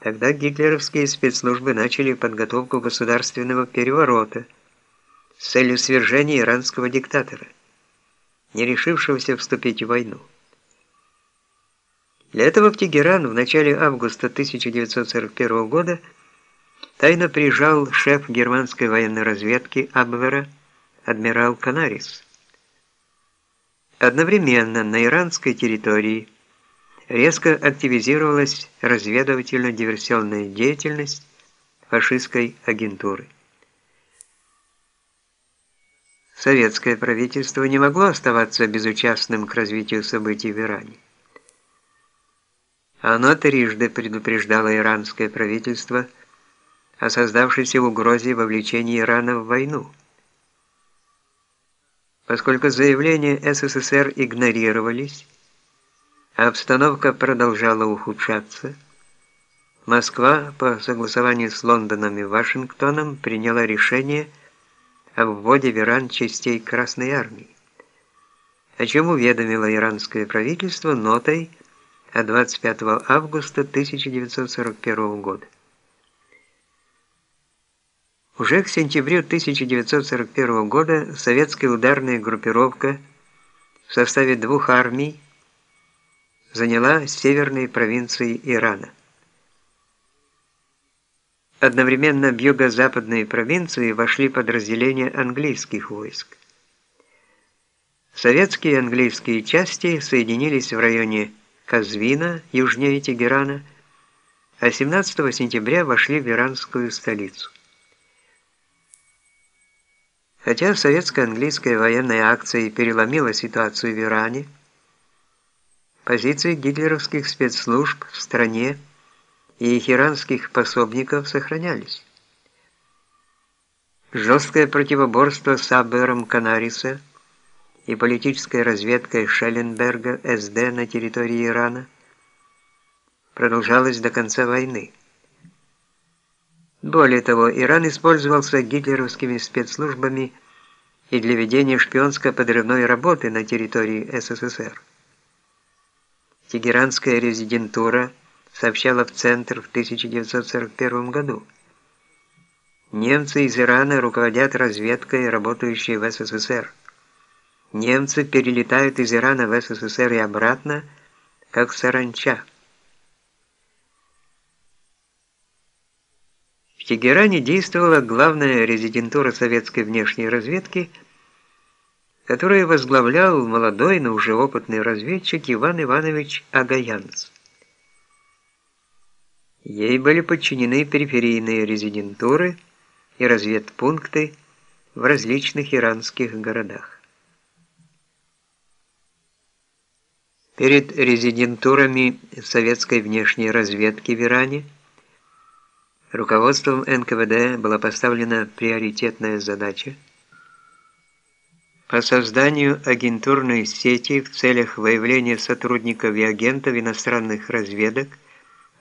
Тогда гитлеровские спецслужбы начали подготовку государственного переворота с целью свержения иранского диктатора, не решившегося вступить в войну. Для этого в Тегеран в начале августа 1941 года тайно приезжал шеф германской военной разведки Абвера, адмирал Канарис. Одновременно на иранской территории резко активизировалась разведывательно-диверсионная деятельность фашистской агентуры. Советское правительство не могло оставаться безучастным к развитию событий в Иране. Оно трижды предупреждало иранское правительство о создавшейся угрозе вовлечения Ирана в войну. Поскольку заявления СССР игнорировались, обстановка продолжала ухудшаться, Москва по согласованию с Лондоном и Вашингтоном приняла решение о вводе в Иран частей Красной Армии, о чем уведомило иранское правительство нотой от 25 августа 1941 года. Уже к сентябрю 1941 года советская ударная группировка в составе двух армий заняла северные провинции Ирана. Одновременно в юго-западные провинции вошли подразделения английских войск. Советские и английские части соединились в районе Казвина, южнее Тегерана, а 17 сентября вошли в иранскую столицу. Хотя советско-английская военная акция переломила ситуацию в Иране, позиции гитлеровских спецслужб в стране и их иранских пособников сохранялись. Жесткое противоборство с Абером Канариса – и политической разведкой Шелленберга СД на территории Ирана продолжалась до конца войны. Более того, Иран использовался гитлеровскими спецслужбами и для ведения шпионско-подрывной работы на территории СССР. Тегеранская резидентура сообщала в Центр в 1941 году. Немцы из Ирана руководят разведкой, работающей в СССР. Немцы перелетают из Ирана в СССР и обратно, как саранча. В Тегеране действовала главная резидентура советской внешней разведки, которую возглавлял молодой, но уже опытный разведчик Иван Иванович Агаянц. Ей были подчинены периферийные резидентуры и разведпункты в различных иранских городах. Перед резидентурами советской внешней разведки в Иране руководством НКВД была поставлена приоритетная задача по созданию агентурной сети в целях выявления сотрудников и агентов иностранных разведок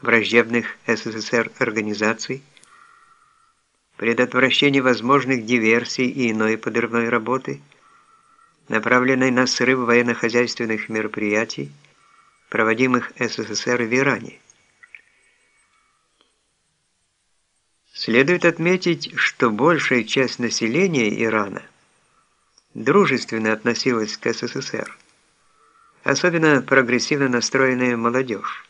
враждебных СССР организаций, предотвращение возможных диверсий и иной подрывной работы – направленной на срыв военно-хозяйственных мероприятий, проводимых СССР в Иране. Следует отметить, что большая часть населения Ирана дружественно относилась к СССР, особенно прогрессивно настроенная молодежь.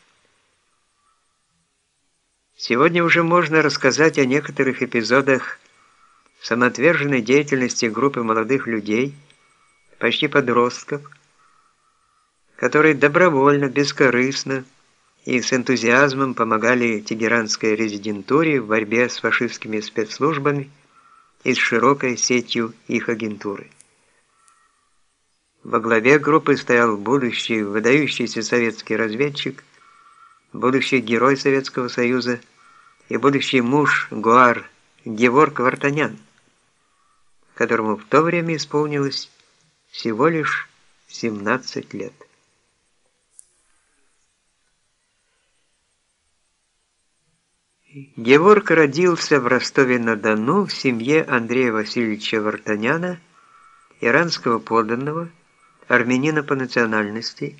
Сегодня уже можно рассказать о некоторых эпизодах самоотверженной деятельности группы молодых людей – почти подростков, которые добровольно, бескорыстно и с энтузиазмом помогали тегеранской резидентуре в борьбе с фашистскими спецслужбами и с широкой сетью их агентуры. Во главе группы стоял будущий выдающийся советский разведчик, будущий герой Советского Союза и будущий муж Гуар Геворг Вартанян, которому в то время исполнилось всего лишь 17 лет. Геворг родился в Ростове-на-Дону в семье Андрея Васильевича Вартаняна, иранского подданного, армянина по национальности,